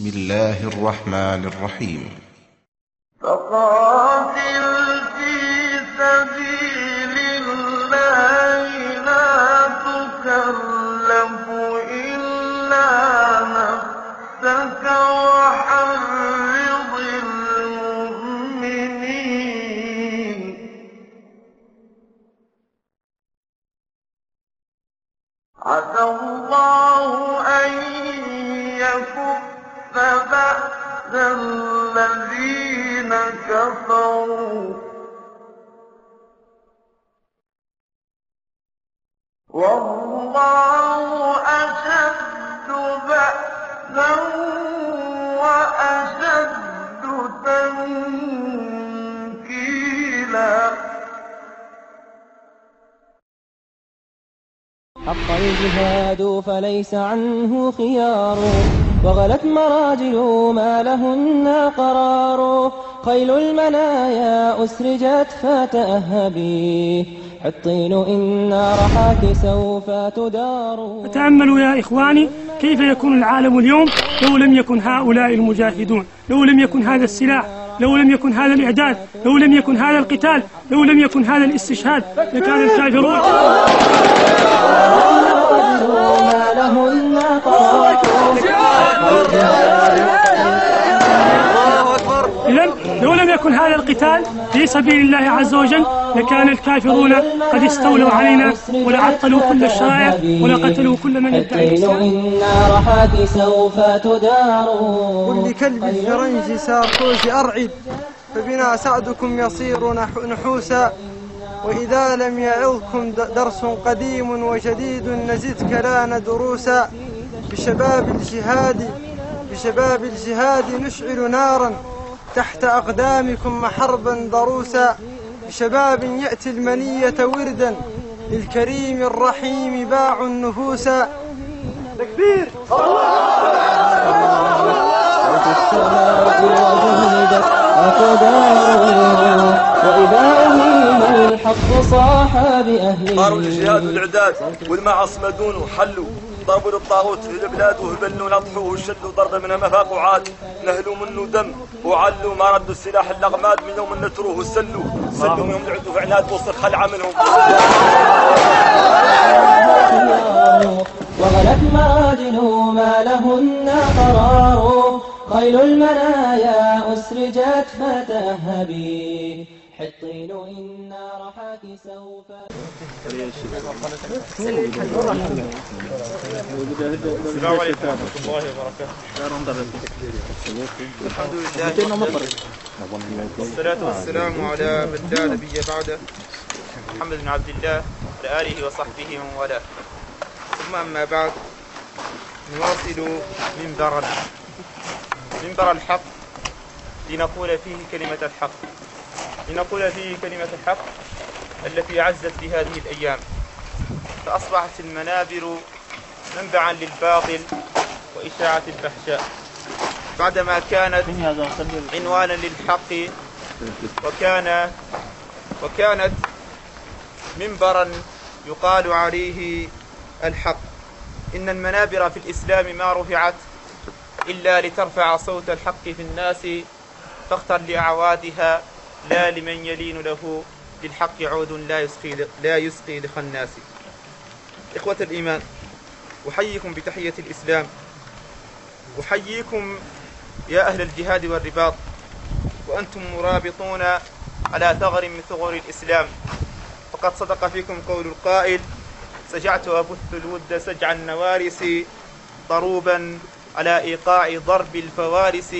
بسم الله الرحمن الرحيم. فقاتل في سبيل الله لا تكلف إلا نفسك وحرض المؤمنين. عسى الله أن يكف بأس الذين كفروا. والله أشد بأسا وأشد تنكيلا. حق الجهاد فليس عنه خيار. وغلت مراجل ما لهن قرار. خيل المنايا أسرجت فتأهبي حطين إن رحاك سوف تدار. تأملوا يا إخواني كيف يكون العالم اليوم لو لم يكن هؤلاء المجاهدون؟ لو لم يكن هذا السلاح؟ لو لم يكن هذا الإعداد؟ لو لم يكن هذا القتال؟ لو لم يكن هذا الاستشهاد؟ لكان الكافرون يكن هذا القتال في سبيل الله عز وجل لكان الكافرون قد استولوا علينا ولعطلوا كل الشرائع ولقتلوا كل من يدعي رحاك سوف تدار. كل كلب الفرنج ساركوز أرعب فبنا سعدكم يصير نح- نحوسا. وإذا لم يعظكم درس قديم وجديد نزدك لأن دروسا بشباب الجهاد بشباب الجهاد نشعل نارا. تحت أقدامكم حربا ضروسا بشباب يأتي المنية وردا للكريم الرحيم باع وإذا أهيم الحق صاح بأهله صاروا الجهاد والإعداد والمعصمة دونه حلوا ضربوا للطاغوت في البلاد وهبلوا نطحوا وشلوا ضربة منها مفاق وعاد نهلوا منه دم وعلوا ما ردوا السلاح الأغماد من يوم نتروه وسلوا. سلوا منهم لعدوا في عناد وصل خلعة منهم. وغلت مراجل ما لهن قرار. خيل المنايا أسرجت فتأهبي حطين إن رحاك سوف السلام عليكم ورحمة الله وبركاته. الحمد لله والصلاة والسلام على من لا نبي بعده محمد بن عبد الله وعلى آله وصحبه ومن والاه. ثم أما بعد نواصل منبرنا منبر الحق لنقول فيه كلمة الحق لنقول فيه كلمة الحق التي عزت في هذه الأيام. فأصبحت المنابر منبعا للباطل وإشاعة الفحشاء. بعدما كانت عنوانا للحق وكان وكانت منبرا يقال عليه الحق. إن المنابر في الإسلام ما رفعت إلا لترفع صوت الحق في الناس فاختر لأعوادها لا لمن يلين له للحق عود لا يسقي لا يسقي لخناس إخوة الإيمان أحييكم بتحية الإسلام. أحييكم يا أهل الجهاد والرباط. وأنتم مرابطون على ثغر من ثغور الإسلام. فقد صدق فيكم قول القائل سجعت أبث الود سجع النوارس ضروبا على إيقاع ضرب الفوارس.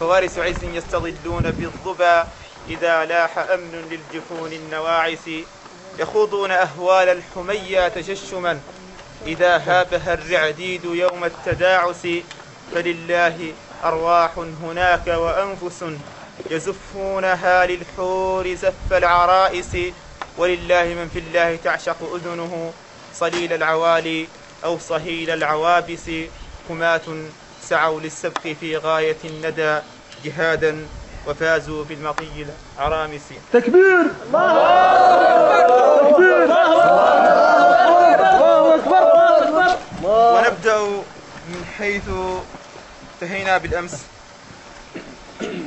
فوارس عز يستظلون بالظبا إذا لاح أمن للجفون النواعس يخوضون أهوال الحمية تجشما إذا هابها الرعديد يوم التداعس فلله أرواح هناك وأنفس يزفونها للحور زف العرائس. ولله من في الله تعشق أذنه صليل العوالي أو صهيل العوابس. حماة سعوا للسبق في غاية الندى جهادا وفازوا بالمطي العرامس تكبير! ونبدأ من حيث انتهينا بالأمس.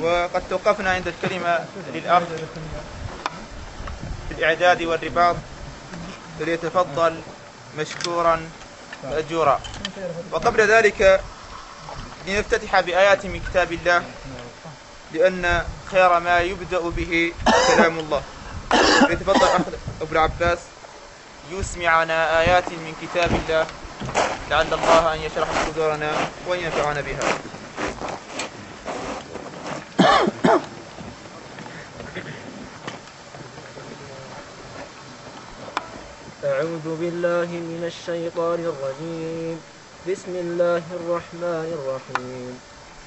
وقد توقفنا عند الكلمة للأخ في الإعداد والرباط. فليتفضل مشكورا مأجورا. وقبل ذلك لنفتتح بآيات من كتاب الله. لأن خير ما يبدأ به كلام الله. فليتفضل أخ أبو العباس يسمعنا آيات من كتاب الله. لعل الله أن يشرح صدورنا وأن ينفعنا بها. أعوذ بالله من الشيطان الرجيم. بسم الله الرحمن الرحيم.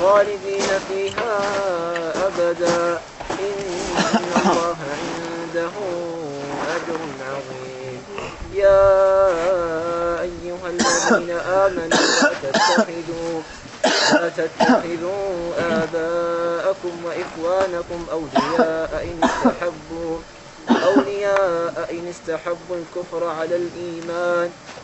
خالدين فيها أبدا. إن الله عنده أجر عظيم. يا أيها الذين آمنوا لا تتخذوا لا تتخذوا آباءكم وإخوانكم أولياء إن استحبوا أولياء إن استحبوا الكفر على الإيمان.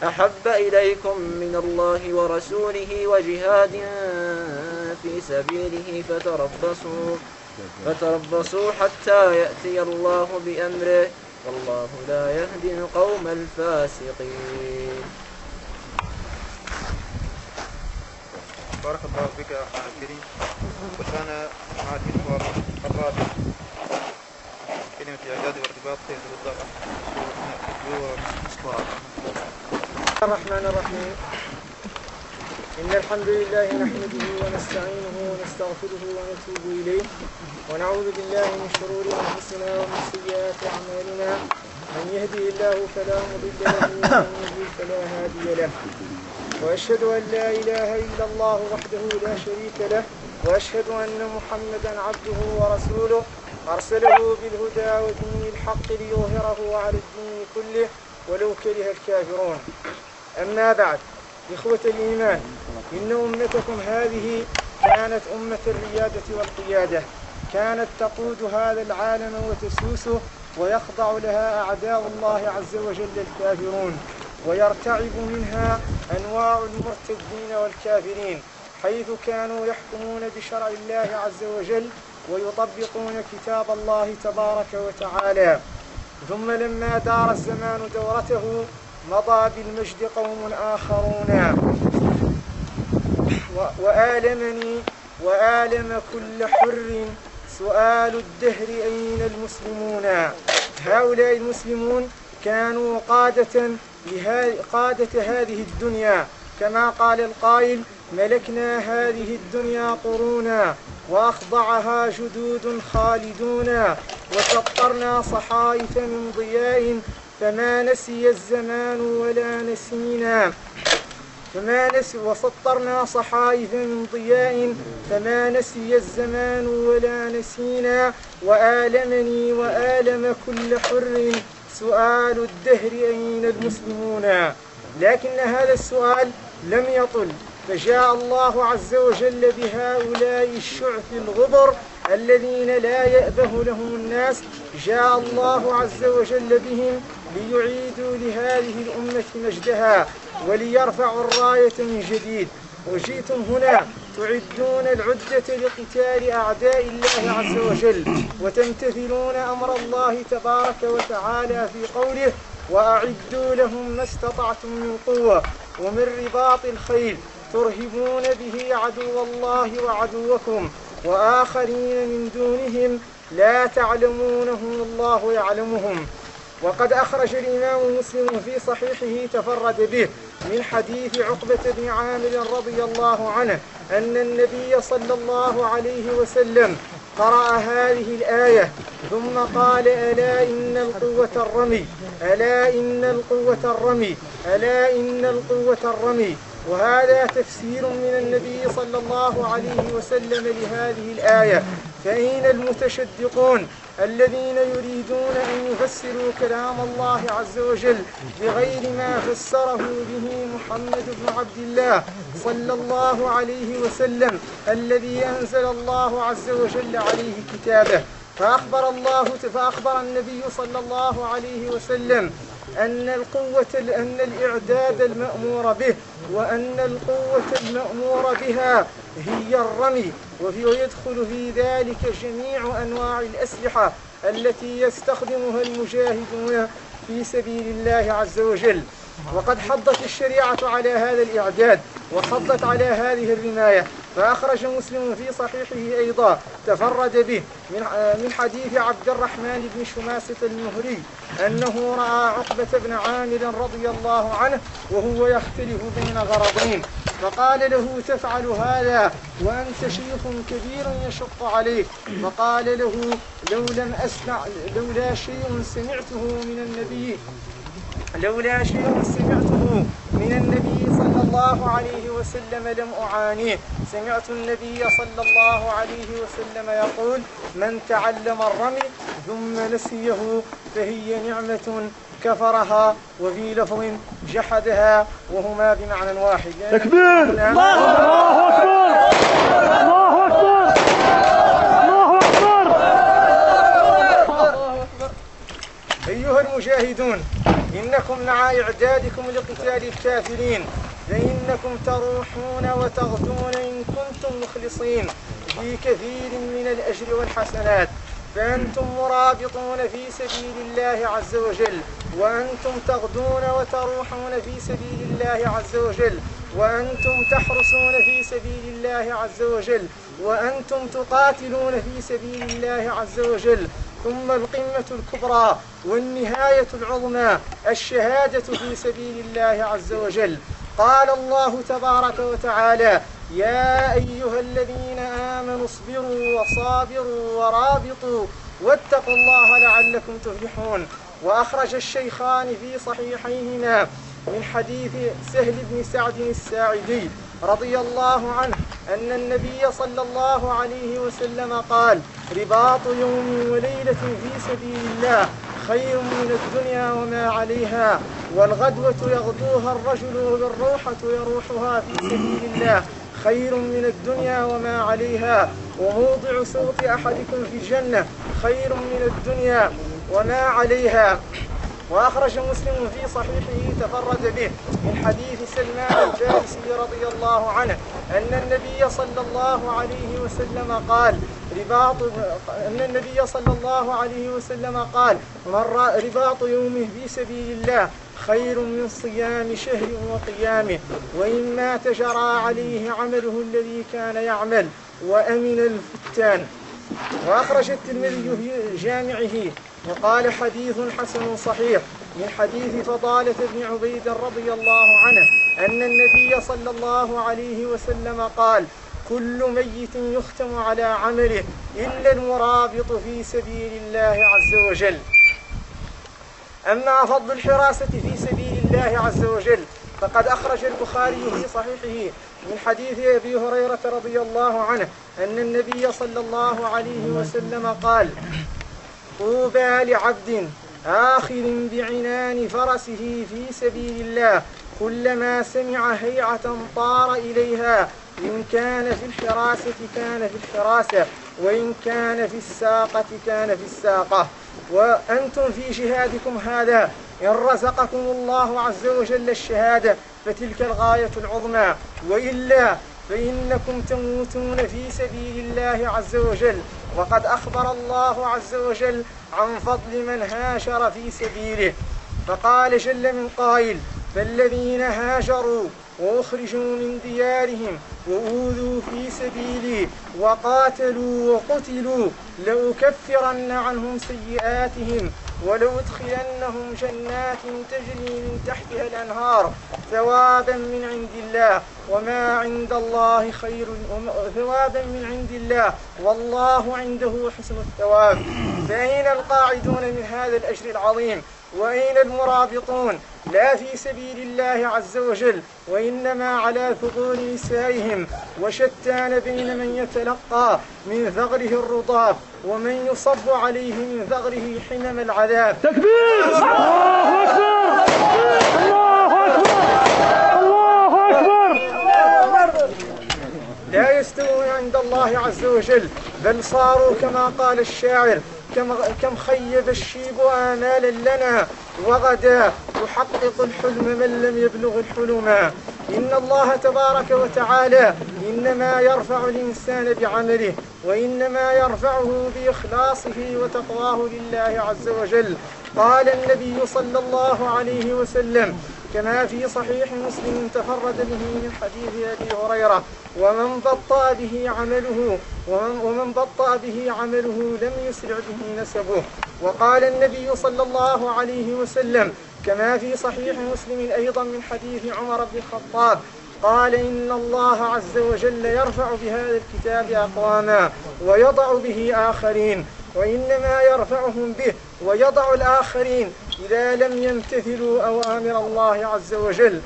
أحب إليكم من الله ورسوله وجهاد في سبيله فتربصوا فتربصوا حتى يأتي الله بأمره. والله لا يهدي القوم الفاسقين. بارك الله بك يا أخي الكريم. وكان مع المحور الرابع. كلمة الإعداد والارتباط سيتفضل مشكورا الرحمن الرحيم. إن الحمد لله نحمده ونستعينه ونستغفره ونتوب إليه. ونعوذ بالله من شرور أنفسنا ومن سيئات أعمالنا. من يهده الله فلا مضل له ومن يضلل فلا هادي له. وأشهد أن لا إله إلا الله وحده لا شريك له. وأشهد أن محمدا عبده ورسوله. أرسله بالهدى ودين الحق ليظهره على الدين كله. ولو كره الكافرون. أما بعد إخوة الإيمان إن أمتكم هذه كانت أمة الريادة والقيادة. كانت تقود هذا العالم وتسوسه ويخضع لها أعداء الله عز وجل الكافرون. ويرتعب منها أنواع المرتدين والكافرين حيث كانوا يحكمون بشرع الله عز وجل ويطبقون كتاب الله تبارك وتعالى. ثم لما دار الزمان دورته مضى بالمجد قوم آخرون. وآلمني وآلم كل حر. سؤال الدهر أين المسلمون؟ هؤلاء المسلمون كانوا قادة قادة هذه الدنيا. كما قال القائل ملكنا هذه الدنيا قرونا وأخضعها جدود خالدون. وسطرنا صحائف من ضياء فما نسي الزمان ولا نسينا. فما نسي وسطرنا صحائف من ضياء. فما نسي الزمان ولا نسينا. وآلمني وآلم كل حر. سؤال الدهر أين المسلمون؟ لكن هذا السؤال لم يطل. فجاء الله عز وجل بهؤلاء الشعث الغبر الذين لا يأبه لهم الناس. جاء الله عز وجل بهم ليعيدوا لهذه الأمة مجدها وليرفعوا الراية من جديد. وجئتم هنا تعدون العدة لقتال أعداء الله عز وجل وتمتثلون أمر الله تبارك وتعالى في قوله وأعدوا لهم ما استطعتم من قوة ومن رباط الخيل ترهبون به عدو الله وعدوكم وآخرين من دونهم لا تعلمونهم الله يعلمهم. وقد أخرج الإمام مسلم في صحيحه تفرد به من حديث عقبة بن عامر رضي الله عنه أن النبي صلى الله عليه وسلم قرأ هذه الآية ثم قال ألا إن القوة الرمي ألا إن القوة الرمي ألا إن القوة الرمي. وهذا تفسير من النبي صلى الله عليه وسلم لهذه الآية. فأين المتشدقون؟ الذين يريدون أن يفسروا كلام الله عز وجل بغير ما فسره به محمد بن عبد الله صلى الله عليه وسلم الذي أنزل الله عز وجل عليه كتابه. فأخبر الله فأخبر النبي صلى الله عليه وسلم أن القوة أن الإعداد المأمور به وأن القوة المأمور بها هي الرمي وفي ويدخل في ذلك جميع أنواع الأسلحة التي يستخدمها المجاهدون في سبيل الله عز وجل. وقد حضت الشريعة على هذا الإعداد وحضت على هذه الرماية فأخرج مسلم في صحيحه أيضا تفرد به من من حديث عبد الرحمن بن شماسة المهري أنه رأى عقبة بن عامر رضي الله عنه وهو يختلف بين غرضين فقال له تفعل هذا وأنت شيخ كبير يشق عليك. فقال له لو لم أسمع لولا شيء سمعته من النبي لولا شيء سمعته من النبي صلى الله عليه وسلم لم أعانيه. سمعت النبي صلى الله عليه وسلم يقول من تعلم الرمي ثم نسيه فهي نعمة كفرها وفي لفظ جحدها وهما بمعنى واحد. تكبير. الله أكبر. الله أكبر. الله أكبر. أيها المجاهدون إنكم مع إعدادكم لقتال الكافرين فإنكم تروحون وتغدون إن كنتم مخلصين. في كثير من الأجر والحسنات فأنتم مرابطون في سبيل الله عز وجل وأنتم تغدون وتروحون في سبيل الله عز وجل وأنتم تحرسون في سبيل الله عز وجل وأنتم تقاتلون في سبيل الله عز وجل. ثم القمة الكبرى والنهاية العظمى الشهادة في سبيل الله عز وجل. قال الله تبارك وتعالى يا أيها الذين آمنوا اصبروا وصابروا ورابطوا واتقوا الله لعلكم تفلحون. وأخرج الشيخان في صحيحيهما من حديث سهل بن سعد الساعدي. رضي الله عنه أن النبي صلى الله عليه وسلم قال رباط يوم وليلة في سبيل الله خير من الدنيا وما عليها والغدوة يغدوها الرجل والروحة يروحها في سبيل الله خير من الدنيا وما عليها وموضع صوت أحدكم في الجنة خير من الدنيا وما عليها. وأخرج مسلم في صحيحه تفرد به من حديث سلمان الفارسي رضي الله عنه أن النبي صلى الله عليه وسلم قال رباط أن النبي صلى الله عليه وسلم قال من رباط يومه في سبيل الله خير من صيام شهر وقيامه وإن مات جرى عليه عمله الذي كان يعمل وأمن الفتان. وأخرج الترمذي في جامعه وقال حديث حسن صحيح من حديث فضالة بن عبيد رضي الله عنه أن النبي صلى الله عليه وسلم قال كل ميت يختم على عمله إلا المرابط في سبيل الله عز وجل. أما فضل الحراسة في سبيل الله عز وجل فقد أخرج البخاري في صحيحه من حديث أبي هريرة رضي الله عنه أن النبي صلى الله عليه وسلم قال طوبى لعبد آخذ بعنان فرسه في سبيل الله. كلما سمع هيعة طار إليها. إن كان في الحراسة كان في الحراسة وإن كان في الساقة كان في الساقة. وأنتم في جهادكم هذا. إن رزقكم الله عز وجل الشهادة فتلك الغاية العظمى. وإلا فإنكم تموتون في سبيل الله عز وجل. وقد أخبر الله عز وجل عن فضل من هاجر في سبيله. فقال جل من قائل فالذين هاجروا وأخرجوا من ديارهم وأوذوا في سبيلي وقاتلوا وقتلوا لأكفرن عنهم سيئاتهم ولأدخلنهم جنات تجري من تحتها الأنهار ثوابا من عند الله وما عند الله خير ثوابا من عند الله والله عنده حسن الثواب. فأين القاعدون من هذا الأجر العظيم؟ وأين المرابطون لا في سبيل الله عز وجل وإنما على ثغور نسائهم وشتان بين من يتلقى من ثغره الرضاب ومن يصب عليه من ثغره حمم العذاب. تكبير! الله أكبر! الله أكبر! الله أكبر! لا يستوون عند الله عز وجل بل صاروا كما قال الشاعر كم, كم خيب الشيب آمالا لنا وغدا يحقق الحلم من لم يبلغ الحلما إن الله تبارك وتعالى إنما يرفع الإنسان بعمله وإنما يرفعه بإخلاصه وتقواه لله عز وجل. قال النبي صلى الله عليه وسلم كما في صحيح مسلم تفرد به من حديث أبي هريرة ومن بطأ به عمله ومن, ومن بطأ به عمله لم يسرع به نسبه. وقال النبي صلى الله عليه وسلم كما في صحيح مسلم أيضا من حديث عمر بن الخطاب. قال إن الله عز وجل يرفع بهذا الكتاب أقواما ويضع به آخرين وإنما يرفعهم به ويضع الآخرين إذا لم يمتثلوا أوامر الله عز وجل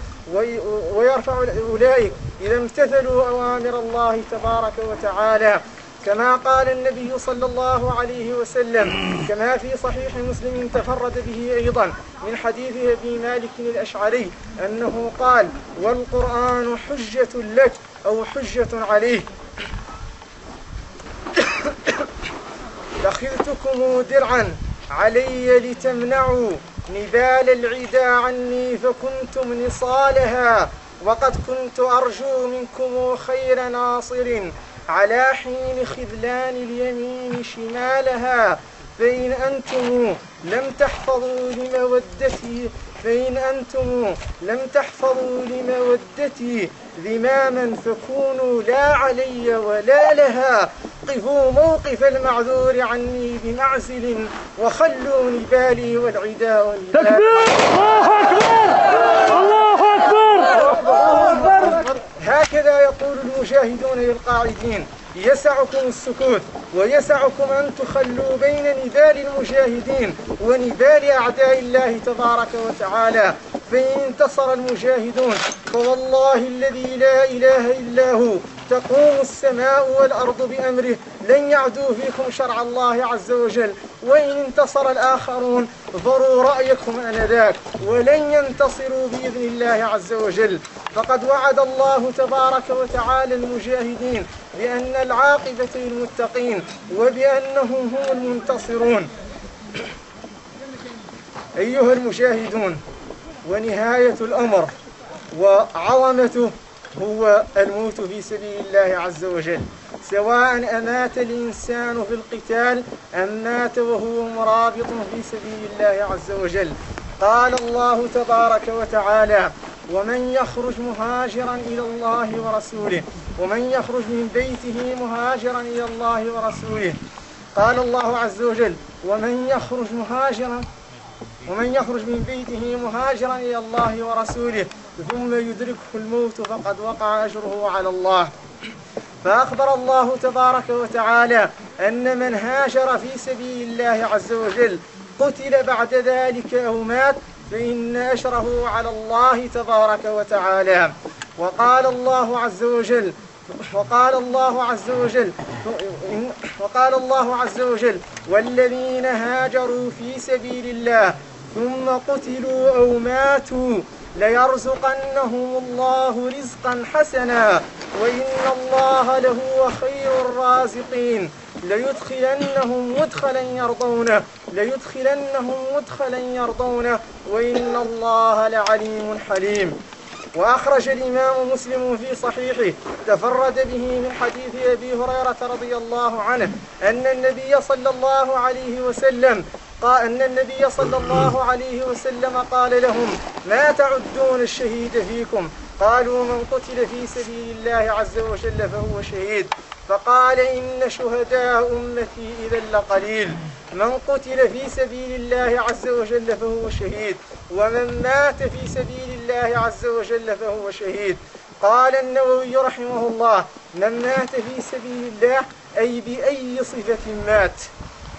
ويرفع أولئك إذا امتثلوا أوامر الله تبارك وتعالى كما قال النبي صلى الله عليه وسلم كما في صحيح مسلم تفرد به أيضا من حديث أبي مالك الأشعري أنه قال والقرآن حجة لك أو حجة عليك. لخذتكم درعا علي لتمنعوا نبال العدا عني فكنتم نصالها وقد كنت أرجو منكم خير ناصر على حين خذلان اليمين شمالها فإن أنتم لم تحفظوا لمودتي فإن أنتم لم تحفظوا لمودتي ذماما فكونوا لا علي ولا لها. قفوا موقف المعذور عني بمعزل وخلوا نبالي والعدا تكبير! الله أكبر! الله أكبر! هكذا يقول المجاهدون للقاعدين. يسعكم السكوت ويسعكم أن تخلوا بين نبال المجاهدين ونبال أعداء الله تبارك وتعالى. فإن انتصر المجاهدون فوالله الذي لا إله إلا هو تقوم السماء والأرض بأمره. لن يعدوا فيكم شرع الله عز وجل. وإن انتصر الآخرون ضروا رأيكم آنذاك. ولن ينتصروا بإذن الله عز وجل. فقد وعد الله تبارك وتعالى المجاهدين بأن العاقبة للمتقين وبأنهم هم المنتصرون. أيها المجاهدون ونهاية الأمر وعظمته هو الموت في سبيل الله عز وجل. سواء أمات الإنسان في القتال أم مات وهو مرابط في سبيل الله عز وجل. قال الله تبارك وتعالى ومن يخرج مهاجرا إلى الله ورسوله ومن يخرج من بيته مهاجرا إلى الله ورسوله. قال الله عز وجل ومن يخرج مهاجرا ومن يخرج من بيته مهاجرا إلى الله ورسوله ثم يدركه الموت فقد وقع أجره على الله. فأخبر الله تبارك وتعالى أن من هاجر في سبيل الله عز وجل قتل بعد ذلك أو مات فإن أجره على الله تبارك وتعالى. وقال الله عز وجل وقال الله عز وجل وقال الله عز وجل والذين هاجروا في سبيل الله ثم قتلوا أو ماتوا ليرزقنهم الله رزقا حسنا وإن الله لهو خير الرازقين. ليدخلنهم مدخلا يرضونه ليدخلنهم مدخلا يرضونه. وإن الله لعليم حليم. وأخرج الإمام مسلم في صحيحه تفرد به من حديث أبي هريرة رضي الله عنه أن النبي صلى الله عليه وسلم قال أن النبي صلى الله عليه وسلم قال لهم ما تعدون الشهيد فيكم؟ قالوا من قتل في سبيل الله عز وجل فهو شهيد. فقال إن شهداء أمتي إذا لقليل. من قتل في سبيل الله عز وجل فهو شهيد ومن مات في سبيل الله عز وجل فهو شهيد. قال النووي رحمه الله من مات في سبيل الله أي بأي صفة مات؟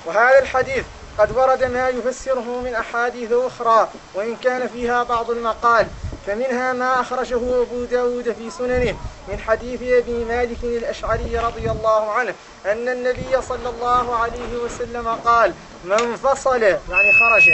وهذا الحديث قد ورد ما يفسره من أحاديث أخرى وإن كان فيها بعض المقال فمنها ما أخرجه أبو داود في سننه من حديث أبي مالك الأشعري رضي الله عنه أن النبي صلى الله عليه وسلم قال من فصل يعني خرج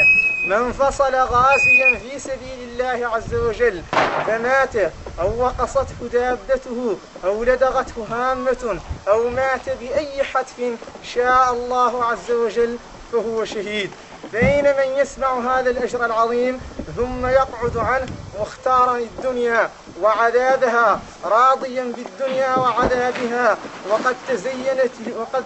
من فصل غازيا في سبيل الله عز وجل فمات أو وقصته دابته أو لدغته هامة أو مات بأي حتف شاء الله عز وجل فهو شهيد فأين من يسمع هذا الأجر العظيم ثم يقعد عنه مختارا الدنيا وعذابها راضيا بالدنيا وعذابها. وقد تزينت وقد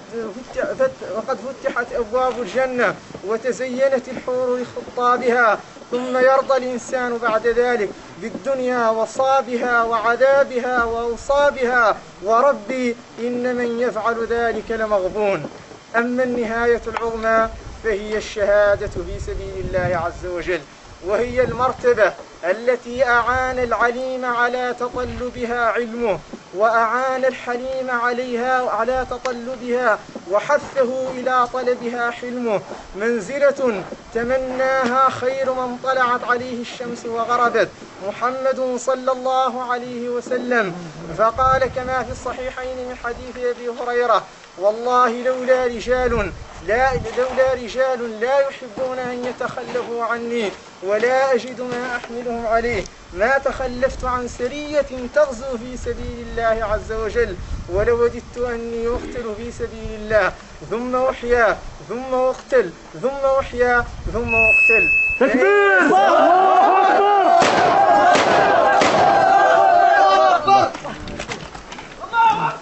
وقد فتحت أبواب الجنة وتزينت الحور لخطابها. ثم يرضى الإنسان بعد ذلك بالدنيا وصابها وعذابها وأوصابها. وربي إن من يفعل ذلك لمغبون. أما النهاية العظمى فهي الشهادة في سبيل الله عز وجل وهي المرتبة التي أعان العليم على تطلبها علمه وأعان الحليم عليها على تطلبها وحثه إلى طلبها حلمه. منزلة تمناها خير من طلعت عليه الشمس وغربت. محمد صلى الله عليه وسلم. فقال كما في الصحيحين من حديث أبي هريرة والله لولا رجال لا لولا رجال لا يحبون أن يتخلفوا عني ولا أجد ما أحملهم عليه. ما تخلفت عن سرية تغزو في سبيل الله عز وجل ولوددت أني أقتل في سبيل الله. ثم أحيا ثم أقتل ثم أحيا ثم أقتل. تكبير! الله أكبر!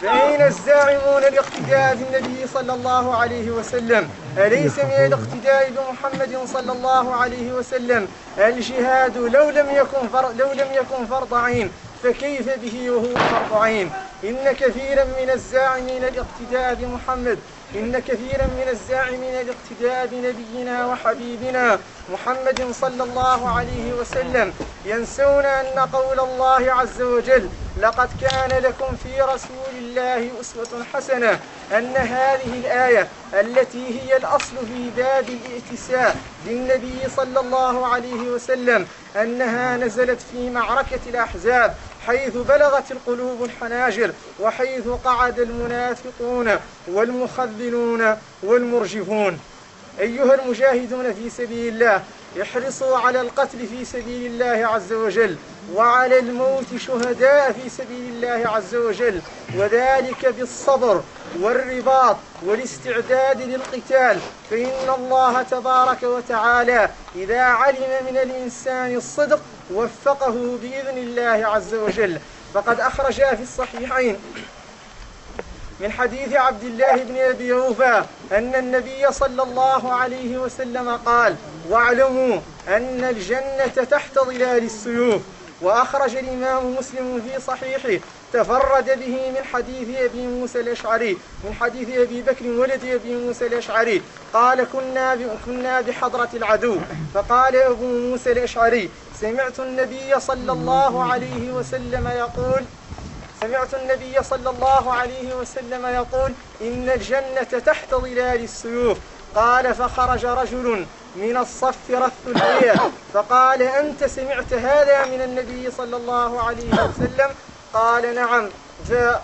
فأين الزاعمون الاقتداء بالنبي صلى الله عليه وسلم أليس من الاقتداء بمحمد صلى الله عليه وسلم؟ الجهاد لو لم يكن فرض لو لم يكن فرض عين فكيف به وهو فرض عين؟ إن كثيرا من الزاعمين الاقتداء بمحمد. إن كثيرا من الزاعمين الاقتداء بنبينا وحبيبنا محمد صلى الله عليه وسلم ينسون أن قول الله عز وجل لقد كان لكم في رسول الله أسوة حسنة أن هذه الآية التي هي الأصل في باب الائتساء بالنبي صلى الله عليه وسلم أنها نزلت في معركة الأحزاب حيث بلغت القلوب الحناجر وحيث قعد المنافقون والمخذلون والمرجفون. أيها المجاهدون في سبيل الله احرصوا على القتل في سبيل الله عز وجل وعلى الموت شهداء في سبيل الله عز وجل وذلك بالصبر والرباط والاستعداد للقتال. فإن الله تبارك وتعالى إذا علم من الإنسان الصدق وفقه بإذن الله عز وجل. فقد أخرج في الصحيحين من حديث عبد الله بن أبي اوفى أن النبي صلى الله عليه وسلم قال واعلموا أن الجنة تحت ظلال السيوف. وأخرج الإمام مسلم في صحيحه تفرد به من حديث أبي موسى الأشعري من حديث أبي بكر ولد أبي موسى الأشعري. قال كنا كنا بحضرة العدو. فقال أبو موسى الأشعري سمعت النبي صلى الله عليه وسلم يقول سمعت النبي صلى الله عليه وسلم يقول إن الجنة تحت ظلال السيوف. قال فخرج رجل من الصف رث الحية فقال أنت سمعت هذا من النبي صلى الله عليه وسلم؟ قال نعم.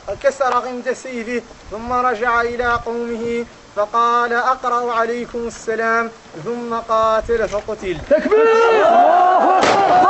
فكسر غمد سيفه ثم رجع إلى قومه فقال أقرأ عليكم السلام ثم قاتل فقتل. فأين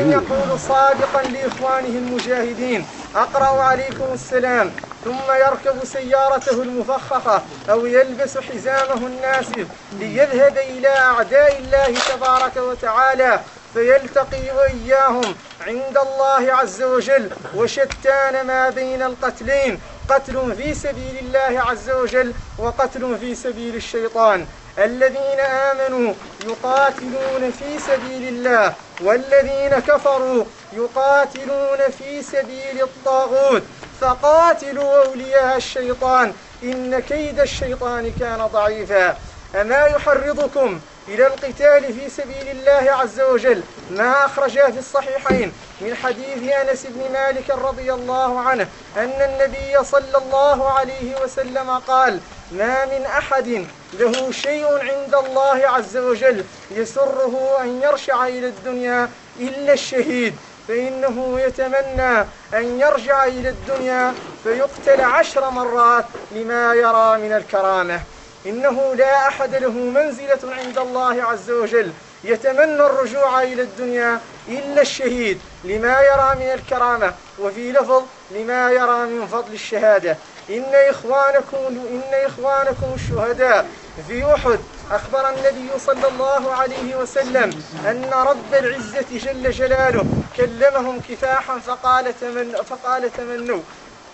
من يقول صادقا لإخوانه المجاهدين أقرأ عليكم السلام. ثم يركب سيارته المفخخة أو يلبس حزامه الناسف ليذهب إلى أعداء الله تبارك وتعالى فيلتقي وإياهم عند الله عز وجل وشتان ما بين القتلين. قتل في سبيل الله عز وجل وقتل في سبيل الشيطان. الذين آمنوا يقاتلون في سبيل الله والذين كفروا يقاتلون في سبيل الطاغوت فقاتلوا أولياء الشيطان. إن كيد الشيطان كان ضعيفا. أما يحرضكم إلى القتال في سبيل الله عز وجل؟ ما أخرجا في الصحيحين من حديث أنس بن مالك رضي الله عنه أن النبي صلى الله عليه وسلم قال ما من أحد له شيء عند الله عز وجل يسره أن يرشع إلى الدنيا إلا الشهيد فإنه يتمنى أن يرجع إلى الدنيا فيقتل عشر مرات لما يرى من الكرامة. إنه لا أحد له منزلة عند الله عز وجل يتمنى الرجوع إلى الدنيا إلا الشهيد لما يرى من الكرامة وفي لفظ لما يرى من فضل الشهادة. إن إخوانكم إن إخوانكم الشهداء في أحد أخبر النبي صلى الله عليه وسلم أن رب العزة جل جلاله كلمهم كفاحا فقال تمن فقال تمنوا.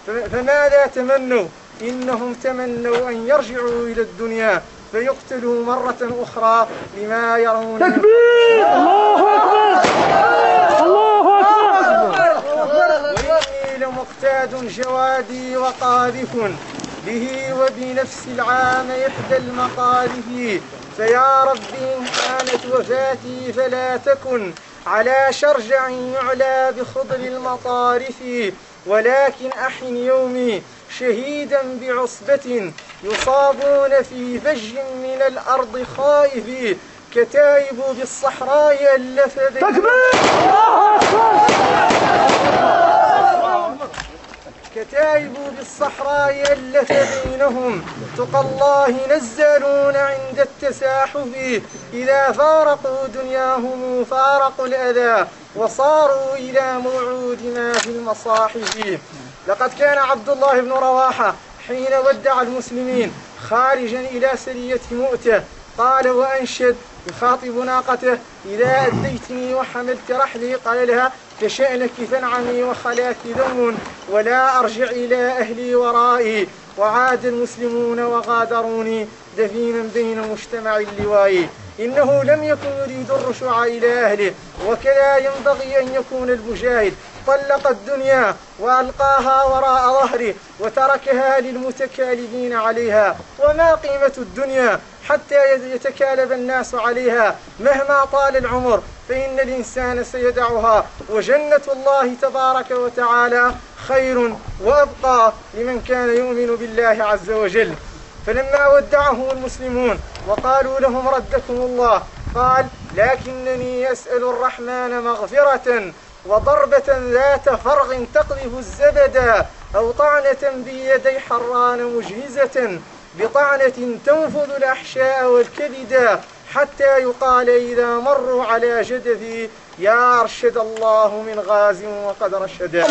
فماذا تمنوا؟ إنهم تمنوا أن يرجعوا إلى الدنيا فيقتلوا مرة أخرى لما يرون. تكبير! الله أكبر الله أكبر وإني لمقتاد جوادي وقاذف به وبنفس العام إحدى المقاذف. فيا ربي إن كانت وفاتي فلا تكن على شرجع يعلى بخضر المطارف. ولكن أحن يومي شهيدا بعصبة يصابون في فج من الأرض خائف كتائب بالصحراء ألف تكبير! الله أكبر! كتائب بالصحراء ألف بينهم تقى الله نزلون عند التساحب. إذا فارقوا دنياهم فارقوا الأذى وصاروا إلى موعود ما في المصاحف لقد كان عبد الله بن رواحة حين ودع المسلمين خارجا إلى سرية مؤتة. قال وأنشد يخاطب ناقته إذا أديتني وحملت رحلي قال لها كشأنك فانعمي وخلاك ذم ولا أرجع إلى أهلي ورائي. وعاد المسلمون وغادروني دفينا بين مجتمع اللواء. إنه لم يكن يريد الرشوع إلى أهله وكذا ينبغي أن يكون المجاهد. طلق الدنيا وألقاها وراء ظهره وتركها للمتكالبين عليها. وما قيمة الدنيا حتى يتكالب الناس عليها مهما طال العمر. فإن الإنسان سيدعها وجنة الله تبارك وتعالى خير وأبقى لمن كان يؤمن بالله عز وجل. فلما ودعه المسلمون وقالوا لهم ردكم الله قال لكنني أسأل الرحمن مغفرة وضربة ذات فرغ تقذف الزبدا أو طعنة بيدي حران مجهزة بطعنة تنفذ الأحشاء والكبدا حتى يقال إذا مروا على جدثي يا أرشد الله من غاز وقد رشدا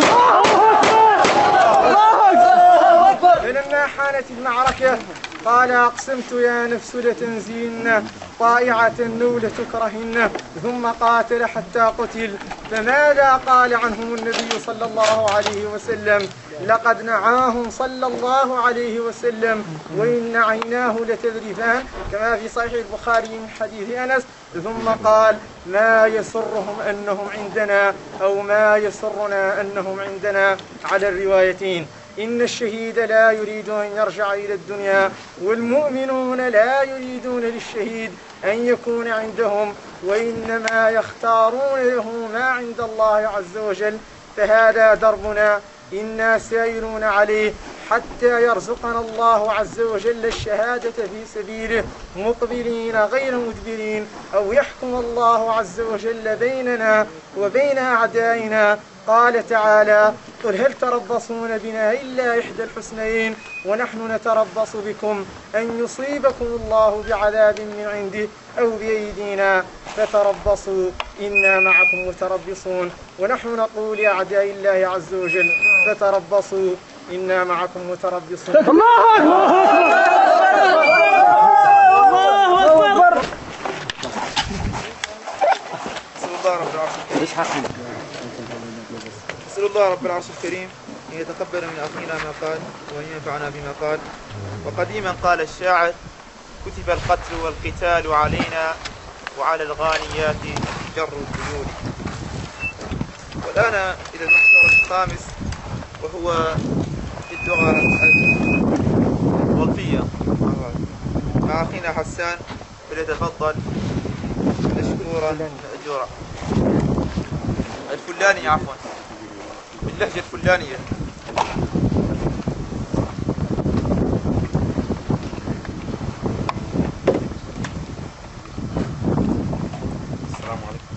فلما حانت المعركة قال أقسمت يا نفس لتنزين طائعة أو لتكرهن ثم قاتل حتى قتل. فماذا قال عنهم النبي صلى الله عليه وسلم؟ لقد نعاهم صلى الله عليه وسلم وإن عيناه لتذرفان. كما في صحيح البخاري من حديث أنس ثم قال ما يسرهم أنهم عندنا أو ما يسرنا أنهم عندنا على الروايتين. إن الشهيد لا يريد أن يرجع إلى الدنيا والمؤمنون لا يريدون للشهيد أن يكون عندهم وإنما يختارون له ما عند الله عز وجل. فهذا دربنا إنا سائرون عليه حتى يرزقنا الله عز وجل الشهادة في سبيله مقبلين غير مدبرين أو يحكم الله عز وجل بيننا وبين أعدائنا. قال تعالى قل هل تربصون بنا إلا إحدى الحسنيين ونحن نتربص بكم أن يصيبكم الله بعذاب من عنده أو بأيدينا فتربصوا إنا معكم متربصون ونحن نقول لأعداء الله عز وجل فتربصوا إنا معكم متربصون نسأل الله رب العرش الكريم نسأل الله رب العرش الكريم أن يتقبل من أخينا ما قال وأن ينفعنا بما قال. وقديما قال الشاعر كتب القتل والقتال علينا وعلى الغانيات جر الذيول والآن إلى المحور الخامس وهو اللغة الوظيفية مع أخينا حسان فليتفضل. مشكورا مأجورا. الفلاني عفوا. باللهجة الفلانية السلام عليكم.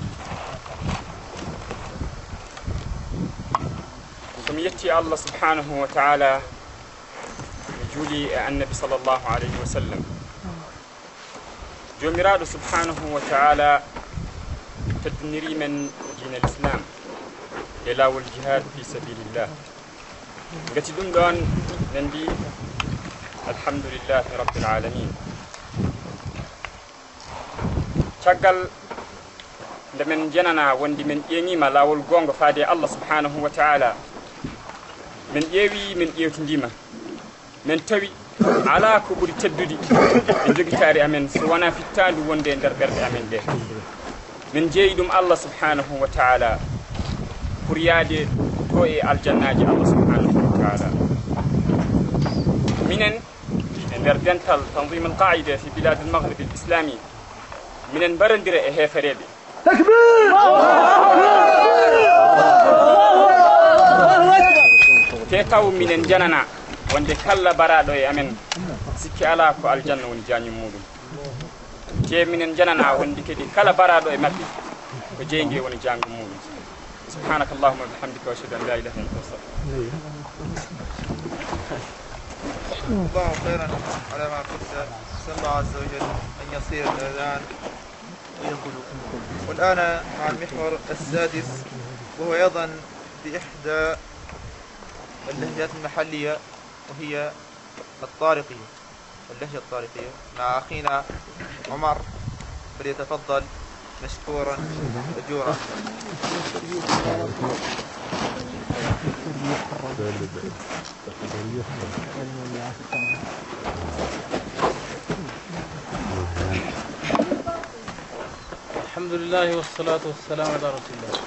ثم يتي الله سبحانه وتعالى جولي النبي صلى الله عليه وسلم. جوميرادو سبحانه وتعالى تدنري من دين الإسلام. إلى والجهاد في سبيل الله قتي دون دون نندي الحمد لله رب العالمين caggal nde min jenana wondi min ƴeeŋima lawol gonga faade allah subhanahu wa taala min ƴeewi min ƴewtidima min tawi ala ko ɓuri teddude e jogitari amen so wona fittandu wonde e nder ɓerɗe amen ɗe min jeeyi ɗum allah subhanahu wa taala pour yaade ɗo e aljannaji allah subhanahu wa taala minen e nder dental tanzim al qaida fi bilad al maghrib al islami minen mbarondira e heefereɓe te taw minen janana wonde kala baraɗo e amen sikki ala ko aljanna woni jañum muɗum te minen janana wonde kadi kala baraɗo e mabɓe ko jeygue woni janggo muɗum subhanaka allahuma bihamdika wa ashhadu an la ilaha illa anta الله خيرا على ما قلت. نسأل الله عز وجل أن يصير الأذان والآن مع المحور السادس وهو أيضا بإحدى اللهجات المحلية وهي الطارقية. اللهجة الطارقية. مع أخينا عمر فليتفضل. مشكورا أجورا. الحمد لله والصلاة والسلام على رسول الله.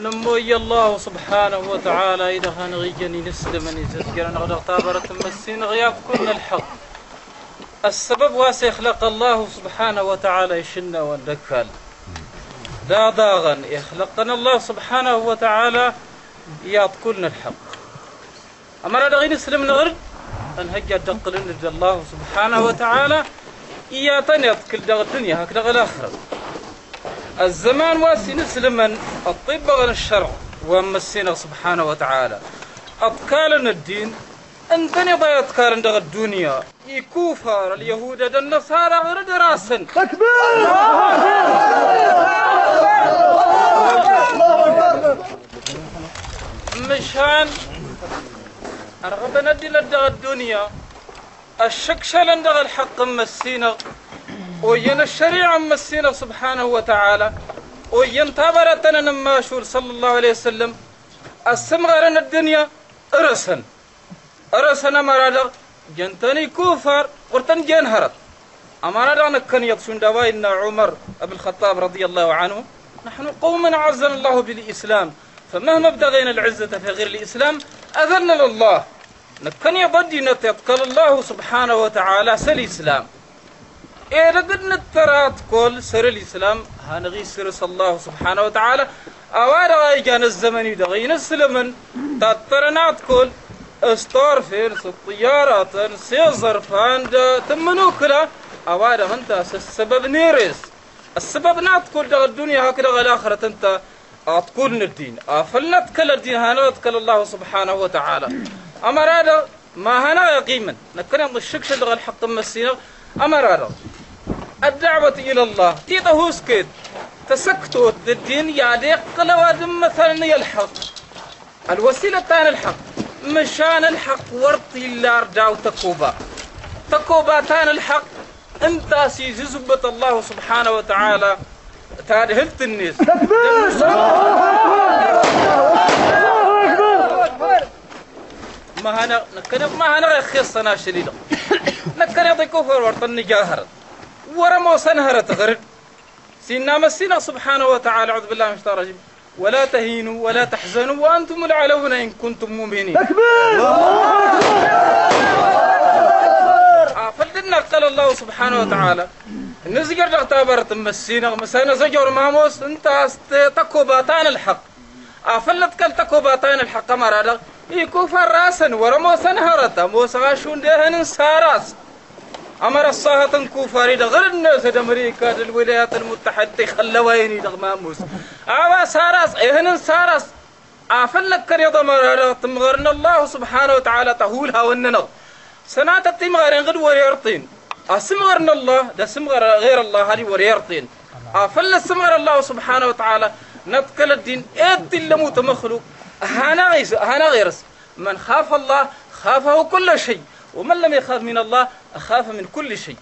نموي الله سبحانه وتعالى إذا كان غيجني نسلم أن يسجل نغدر طابرة مسين غياب كنا الحق. السبب واسيخلق الله سبحانه وتعالى يشنا وندكال دا ضاغن يخلقنا الله سبحانه وتعالى يعط كلنا الحق. أما لا نسلم نغرد أن هجا دقلن الله سبحانه وتعالى إياتني كل دغ الدنيا هكذا الآخرة. الزمان واسي نسلمن الطب غير الشرع ومسينا سبحانه وتعالى. أطكالنا الدين أنتني ضيت كارن دغ الدنيا. يكوفر اليهود دا النصارى غير دراسا. مشان أرغبنا دي لدغ الدنيا. الشكشل دغ الحق مسينا. وين الشريعة مسينا سبحانه وتعالى. وين تابرتنا نماشور صلى الله عليه وسلم. السمغرنا الدنيا أرسن أرسن مرادر جنتني كوفر قرتن جنهرت أما ندعنا كان يقصون دواينا عمر أبو الخطاب رضي الله عنه. نحن قوم عزنا الله بالإسلام. فمهما ابتغينا العزة في غير الإسلام أذلنا لله. نكن يبدي نتيقل الله سبحانه وتعالى سل الإسلام. إيه رقد نترات كل سر الإسلام. هنغي سر الله سبحانه وتعالى. أوار غاي كان الزمن يدغي نسلمن تترنات كل ستار فيرس الطيارات سيزر فاند تمنو كلا أوادا أنت السبب نيرس السبب نات كل دغ الدنيا هكذا الآخرة أنت. أتكون الدين أفلت كل الدين هنا كل الله سبحانه وتعالى. أمر هذا ما هنا يقيما نكنا الشكش دغ الحق مسينا أمر هذا الدعوة إلى الله. تيتا هوسكيت تسكتوا الدين يا ديق لوادم مثلا يلحق. الوسيلة تان الحق. مشان الحق ورطي اللار داو تكوبا. تكوبا تان الحق انت سي جزبة الله سبحانه وتعالى. تاد هلت الناس ما هنا نكنا ما هنا خيصنا شديدة نكنا يضي كفر ورطن جاهرت ورمو سنهرت غرد. سينا مسينا سبحانه وتعالى أعوذ بالله من الشيطان الرجيم. ولا تهينوا ولا تحزنوا وأنتم الأعلون إن كنتم مؤمنين. تكبير فلدنا قال الله سبحانه وتعالى. نزجر تعتبر تمسينا مسانا زجر ماموس. انت تكوباتان الحق. أفلت كل تكوباتان الحق مرادة يكوفر راسا ورموسا هرتا. موسى شون دهن ساراس. أمر الصاهة كوفاري غير الناس أمريكا الولايات المتحدة خلويني دغ ماموس أما سارس إهن سارس. أفلك كان يضمر تمغرنا الله سبحانه وتعالى تهولها وننا سنات التمغرين غير وريرطين أسمغرنا الله ده سمغر غير الله هذه وريرطين أفل سمغر الله سبحانه وتعالى. نتكل الدين إد اللي موت مخلوق. هانا غيرس. من خاف الله خافه كل شيء. ومن لم يخاف من الله أخاف من كل شيء.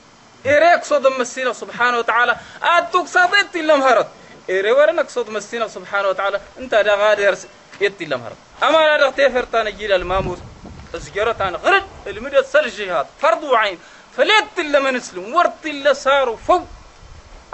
إيريك صد مسينا سبحانه وتعالى. أتوك صدت إلا مهرت إيري ورنك صد مسينا سبحانه وتعالى. أنت دا غادر يت إلا مهرت أما لا تغتفر تانا جيل الماموس. أسجرة تانا غرد المدى سل جهاد. فرض وعين. فليت إلا من اسلم ورت إلا صاروا فوق.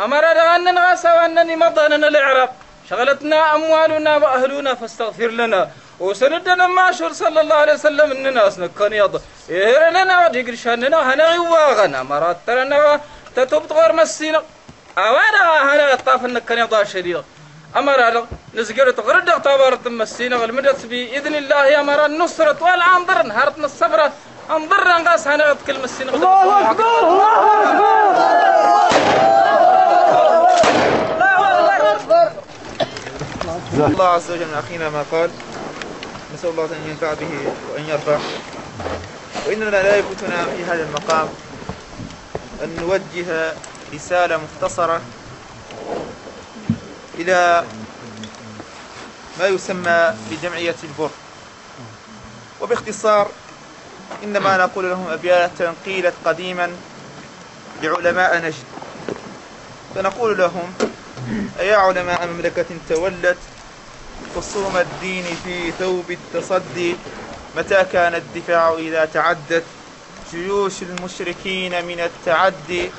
أما لا أننا غاسا وأنني مضاننا الإعراب شغلتنا أموالنا وأهلنا فاستغفر لنا. وسندنا ما شر صلى الله عليه وسلم إننا أسنا كان يض إيرنا وديقر شاننا هنا غواغنا مرات ترنا تتوب تغير مسينا. أوانا هنا طاف إنك كان يضع شديد أمر هذا نزجر تغرد اعتبرت مسينا. والمدت بإذن الله أمر النصرة والأنظر نهارتنا الصبرة انظر نقاس هنا كل مسينا. الله أكبر. الله أكبر. الله عز وجل من أخينا ما قال نسأل الله أن ينفع به وأن يرفع. وإننا لا يفوتنا في هذا المقام أن نوجه رسالة مختصرة إلى ما يسمى بجمعية البر. وباختصار إنما نقول لهم أبيات قيلت قديما لعلماء نجد. فنقول لهم أيا علماء مملكة تولت خصوم الدين في ثوب التصدي متى كان الدفاع إذا تعدت؟ جيوش المشركين من التعدي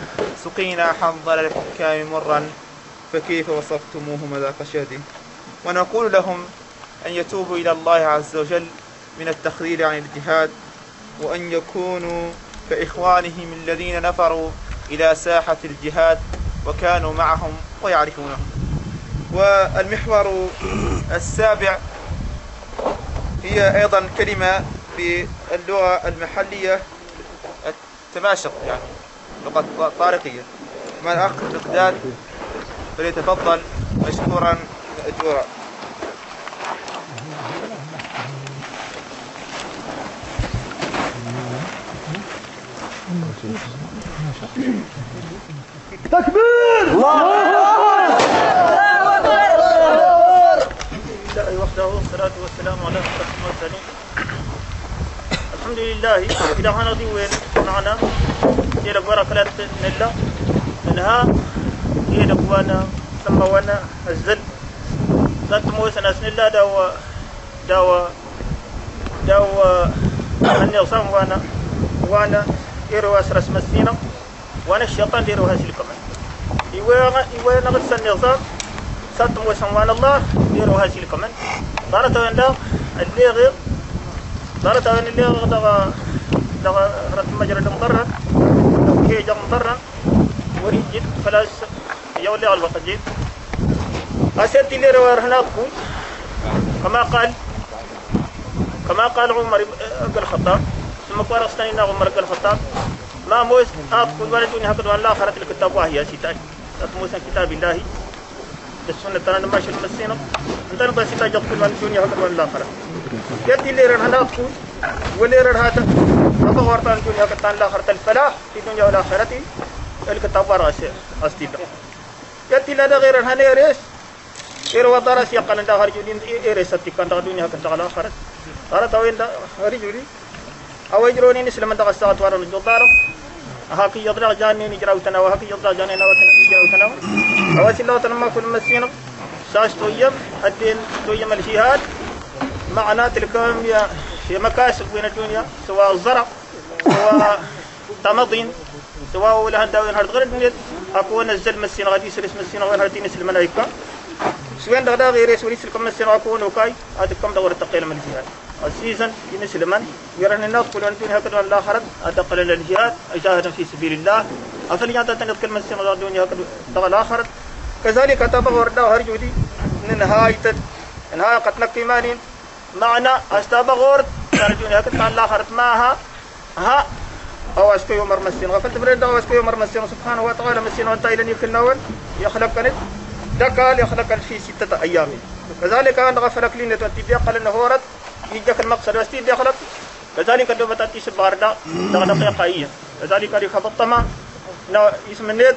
سقينا حنظل الحكام مرا فكيف وصفتموه مذاق شهد ونقول لهم أن يتوبوا إلى الله عز وجل من التخذيل عن الجهاد وأن يكونوا كإخوانهم الذين نفروا إلى ساحة الجهاد وكانوا معهم ويعرفونهم. والمحور السابع هي أيضا كلمة باللغة المحلية التماشق يعني لغة طارقية. مع الأخ مقداد فليتفضل مشكورا مأجورا. تكبير! الله! لله وحده والصلاة والسلام على أشرف المرسلين. الحمد لله إلى هنا وين؟ معنا. إلى بركة نلا. منها إلى قوانا ثم وأنا الزل ذات موسى ناس نلا داو داو داو أني أصام وأنا وأنا إيرو أسرس مسينا وأنا الشيطان ديرو هاسي كمان إيوانا إيوانا قد سني ساتم وسموان الله ديرو هاسي كمان دارة وين اللي غير. دارة وين اللي غير دغا دغا رت مجرى المضرة كي جم مضرة وري جد فلاس يولي على الوقت جد أسد اللي روار هنا كما قال كما قال عمر بن الخطاب. ثم قال استنينا عمر بن الخطاب. ما موس أقول ولدني هكذا والله خرت الكتاب وهي سيتاي تتموسن كتاب الله. السنة أنا ما شلت السنة أنت بس سيتاي جت كل من الدنيا هكذا والله خرت يدي ليرن هنا تقول وليرن هذا أبغى ورطان الدنيا الله خرت الفلاح في الدنيا والآخرة الكتاب وراسه أستيدا يدي لنا غير هنا ريس غير وضارة سيقان دا هرجولين إيريس تكان دا الدنيا هكذا الآخرة ترى توين دا هرجولي أو يجروني نسلم دا الساعة وارن الجدارة هاكي يضرع جاني نجراو تنا وهاكي يضرع جاني نجراو تنا أواسي الله تنما كل مسينا ساس تويم الدين تويم الجهاد. معنا تلكم يا في مكاسب وين الدنيا سواء الزرع سواء تمضين سواء ولا هدا وين هرد غير أكو نزل مسينا غادي يسلس مسينا وين هردين يسلم الملائكة. سوين دغدا غير يسولي سلكم مسينا أكو نوكاي. أدكم دور التقيل من الجهاد. السيزن ينسلمن يرن الناس كل أن هكذا لا خرج أدقل الجهاد أجاهد في سبيل الله. أصل ياتا تنقل كلمة سنة الدنيا هكذا دغ الآخرة كذلك تبغى وردا هرجودي نهاية نهاية قتل كيمانين معنى أستبغور ترجون هكذا الآخرة معها. ها أو أسكو يوم مرمسين غفلت بريد أو أسكو يوم مرمسين سبحانه وتعالى مسين وأنت إلى نيك النول يخلق دكال يخلق في ستة أيام. كذلك أن غفلك لين تتبع قال إنه يجاك المقصد واستي بيخلق كذلك دو بتاتي سباردا دغدا قاية كذلك ري خبطما نا اسم النت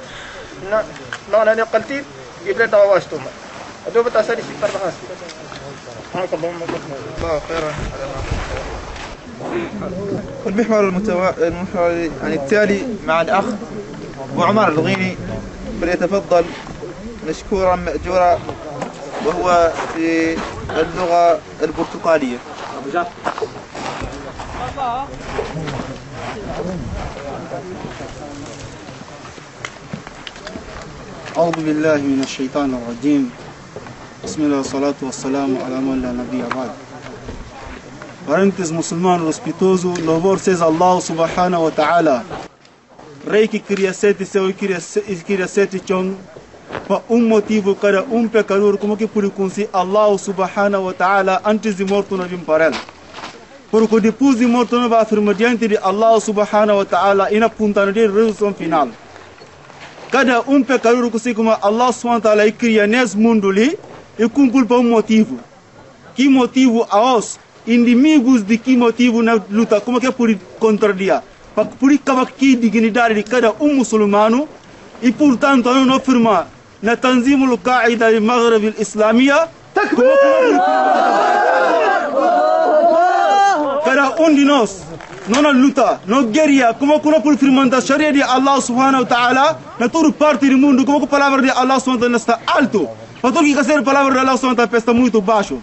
نا نا نا قلتي يبدا دوا واستوما دو بتاسري سبحانك اللهم الله خيرا والمحور المتوا... المحور يعني التالي مع الأخ أبو عمر الغيني فليتفضل مشكورا مأجورا وهو في اللغة البرتقالية أعوذ بالله من الشيطان الرجيم بسم الله والصلاة والسلام على من لا نبي بعد Parentes muçulmano respeitoso, louvor seja Allah subhanahu wa ta'ala. Rei que cria sete céu e cria, e sete chão, um motivo, cada um pecador, como que por conhecer Allah subhanahu wa ta'ala antes de morto não vim para ele. Porque depois de morto não vai afirmar diante de Allah subhanahu wa ta'ala e na ponta de resolução final. Cada um pecador que como Allah subhanahu wa ta'ala cria nesse mundo ali, e cumpre por um motivo. Que motivo a nós? inimigos de que motivo na luta, como que por contrariar? Para por acabar aqui dignidade de cada um muçulmano e portanto não afirmar لتنظيم القاعده المغرب الاسلاميه تكبير فرا اون دي نوس نونا لوتا نو غيريا كوما كونا بول فريمونتا شريه دي الله سبحانه وتعالى نتور بارتي دي موندو كوما كو بالامر دي الله سبحانه وتعالى نستا آلتو۔ فتو كي كاسير بالامر دي الله سبحانه وتعالى بيستا مويتو باشو۔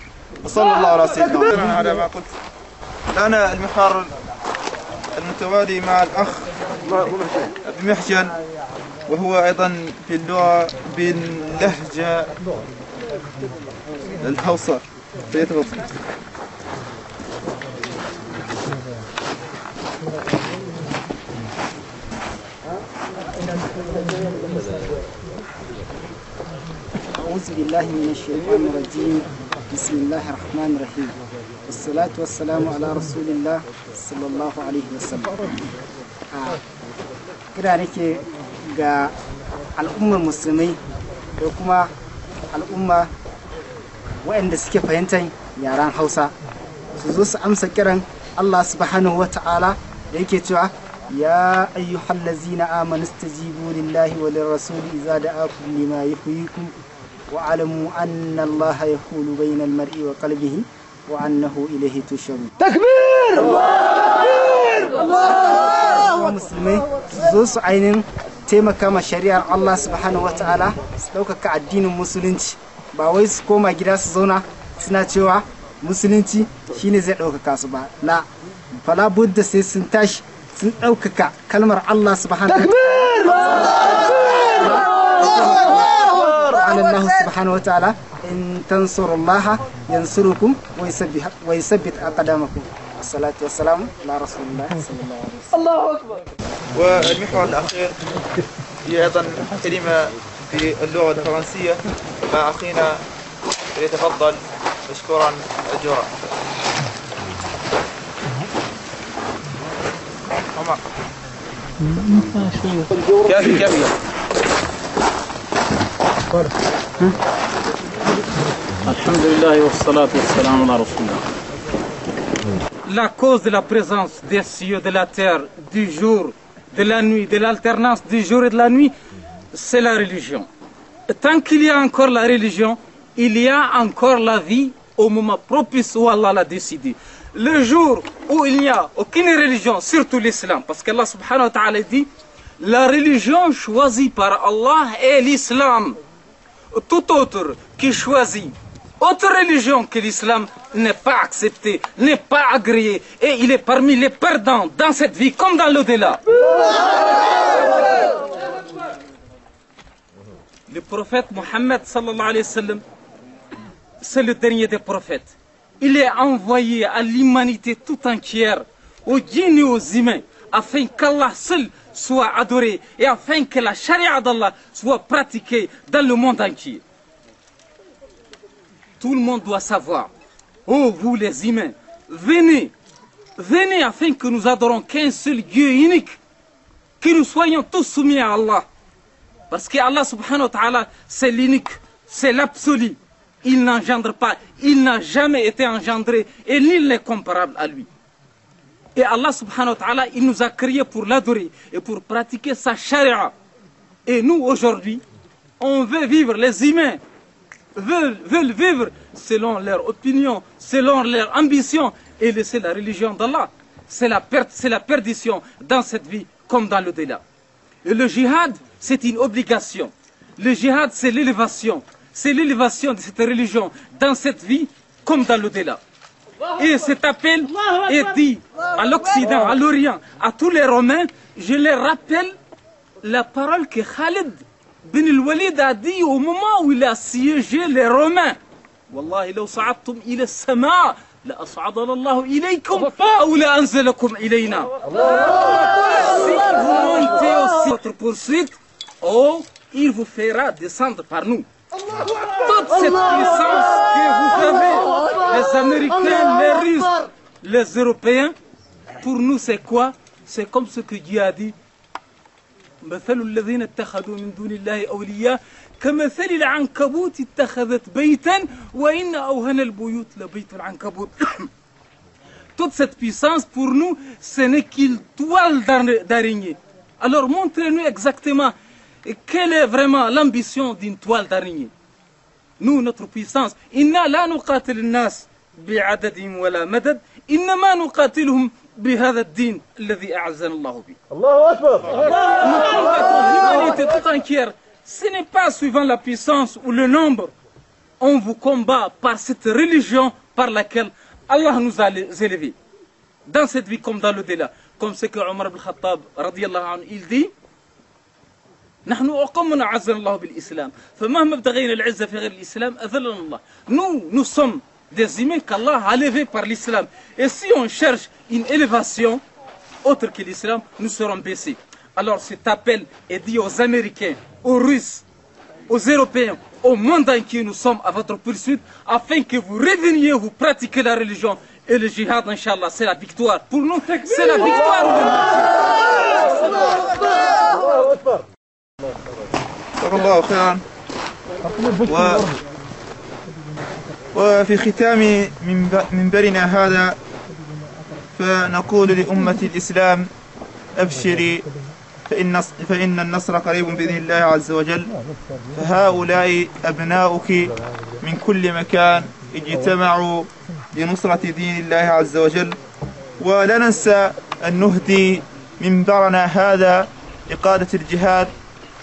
صلى الله على سيدنا محمد أنا المحار المتوالي مع الاخ محجن۔ وهو أيضا في اللغة باللهجة الحوصة فيتفضل أعوذ بالله من الشيطان الرجيم. بسم الله الرحمن الرحيم. والصلاة والسلام على رسول الله صلى الله عليه وسلم. kira nake ga al'ummar musulmai da kuma al'umma waɗanda suke fahimtar yaren hausa su zo su amsa kiran allah subhanahu wa ta'ala da yake cewa ya ayyuhal lazina amanu stajibu lillahi wa lirrasuli idza da'akum lima ku wa alamu an allah yahulu bainal mar'i wa kalbihi wa annahu ilayhi tushurun takbir takbir musulmai su zo su ainihin taimaka ma shari'ar Allah subhanahu wata'ala su ɗaukaka addinin musulunci. Ba wai su koma gida su zauna suna cewa musulunci shine zai ɗaukaka su ba. La fala budda sai sun tashi sun ɗaukaka kalmar Allah subhanahu wa ta'ala. In tansurullaha yansurukum wa yusabbit aqdamakum. والصلاة والسلام على رسول الله صلى الله عليه وسلم. الله أكبر. والمحور الأخير هي أيضا كلمة في اللغة الفرنسية. مع أخينا يتفضل مشكورا أجورا عمر. كافي كافي. الحمد لله والصلاة والسلام على رسول الله. La cause de la présence des cieux, de la terre, du jour, de la nuit, de l'alternance du jour et de la nuit, c'est la religion. Tant qu'il y a encore la religion, il y a encore la vie au moment propice où Allah l'a décidé. Le jour où il n'y a aucune religion, surtout l'islam, parce qu'Allah subhanahu wa ta'ala dit, la religion choisie par Allah est l'islam. Tout autre qui choisit autre religion que l'islam n'est pas accepté, n'est pas agréé, et il est parmi les perdants dans cette vie comme dans l'au-delà. Le prophète Mohammed c'est le dernier des prophètes. Il est envoyé à l'humanité tout entière, aux djinns et aux humains, afin qu'Allah seul soit adoré et afin que la charia d'Allah soit pratiquée dans le monde entier. Tout le monde doit savoir, oh vous les humains, venez, venez afin que nous adorons qu'un seul Dieu unique, que nous soyons tous soumis à Allah. Parce que Allah subhanahu wa ta'ala, c'est l'unique, c'est l'absolu. Il n'engendre pas, il n'a jamais été engendré et nul n'est comparable à lui. Et Allah subhanahu wa ta'ala, il nous a créés pour l'adorer et pour pratiquer sa charia. Et nous, aujourd'hui, on veut vivre, les humains veulent, vivre selon leur opinion, selon leur ambition et laisser la religion d'Allah. C'est la c'est la perdition dans cette vie comme dans le delà. Le jihad, c'est une obligation. Le jihad, c'est l'élévation. C'est l'élévation de cette religion dans cette vie comme dans le delà. Et cet appel est dit à l'Occident, à l'Orient, à tous les Romains. Je les rappelle la parole que Khalid moment où il a siégé les Romains. والله لو صعدتم إلى السماء لأصعدنا الله إليكم أو لأنزلكم إلينا. Oh, il vous fera descendre par nous. Toute cette puissance que vous avez, les Américains, les Russes, les Européens, pour nous c'est quoi C'est comme ce que Dieu a dit. مثل الذين اتخذوا من دون الله أولياء كمثل العنكبوت اتخذت بيتا وإن أوهن البيوت لبيت العنكبوت Toute cette puissance pour nous, ce n'est qu'une toile d'araignée. Alors montrez-nous exactement quelle est vraiment l'ambition d'une toile d'araignée. Nous, notre puissance, إنا لا نقاتل الناس بعددهم ولا مدد إنما نقاتلهم بهذا الدين الذي أعزنا الله به الله أكبر l'humanité tout entière. Ce n'est pas suivant la puissance ou le nombre. On vous combat par cette religion par laquelle Allah nous a élevés. Dans cette vie comme dans le delà. Comme ce que Omar ibn Khattab, radiallahu anhu, il dit نحن أقمنا عزنا الله بالإسلام فمهما ابتغينا العزة في غير الإسلام أذلنا الله Nous, nous sommes des humains qu'Allah a élevés par l'islam. Et si on cherche une élévation autre que l'islam, nous serons baissés. Alors cet appel est dit aux Américains, aux Russes, aux Européens, au monde entier, nous sommes à votre poursuite afin que vous reveniez, vous pratiquez la religion et le jihad, Inch'Allah, c'est la victoire. Pour nous, c'est la victoire. وفي ختام منبرنا هذا فنقول لأمة الإسلام أبشري فإن, فإن النصر قريب بإذن الله عز وجل. فهؤلاء أبناؤك من كل مكان اجتمعوا لنصرة دين الله عز وجل. ولا ننسى أن نهدي منبرنا هذا لقادة الجهاد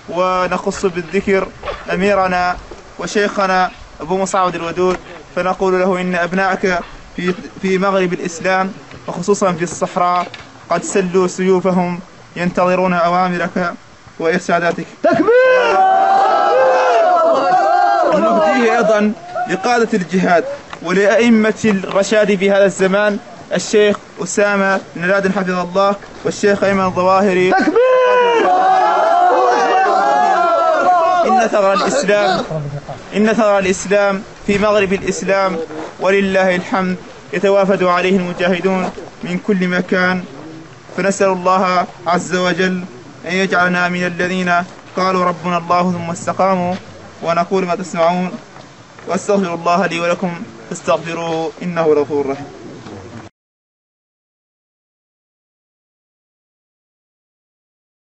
ونخص بالذكر أميرنا وشيخنا أبو مصعب الودود. فنقول له إن أبنائك في في مغرب الإسلام وخصوصا في الصحراء قد سلوا سيوفهم ينتظرون أوامرك وإرشاداتك. تكبير! ونهديه أيضا لقادة الجهاد ولأئمة الرشاد في هذا الزمان الشيخ أسامة بن لادن حفظه الله والشيخ أيمن الظواهري. تكبير! إن ثغر الإسلام إن ثغر الإسلام في مغرب الإسلام ولله الحمد يتوافد عليه المجاهدون من كل مكان. فنسأل الله عز وجل أن يجعلنا من الذين قالوا ربنا الله ثم استقاموا ونقول ما تسمعون. وأستغفر الله لي ولكم فاستغفروه إنه غفور رحيم.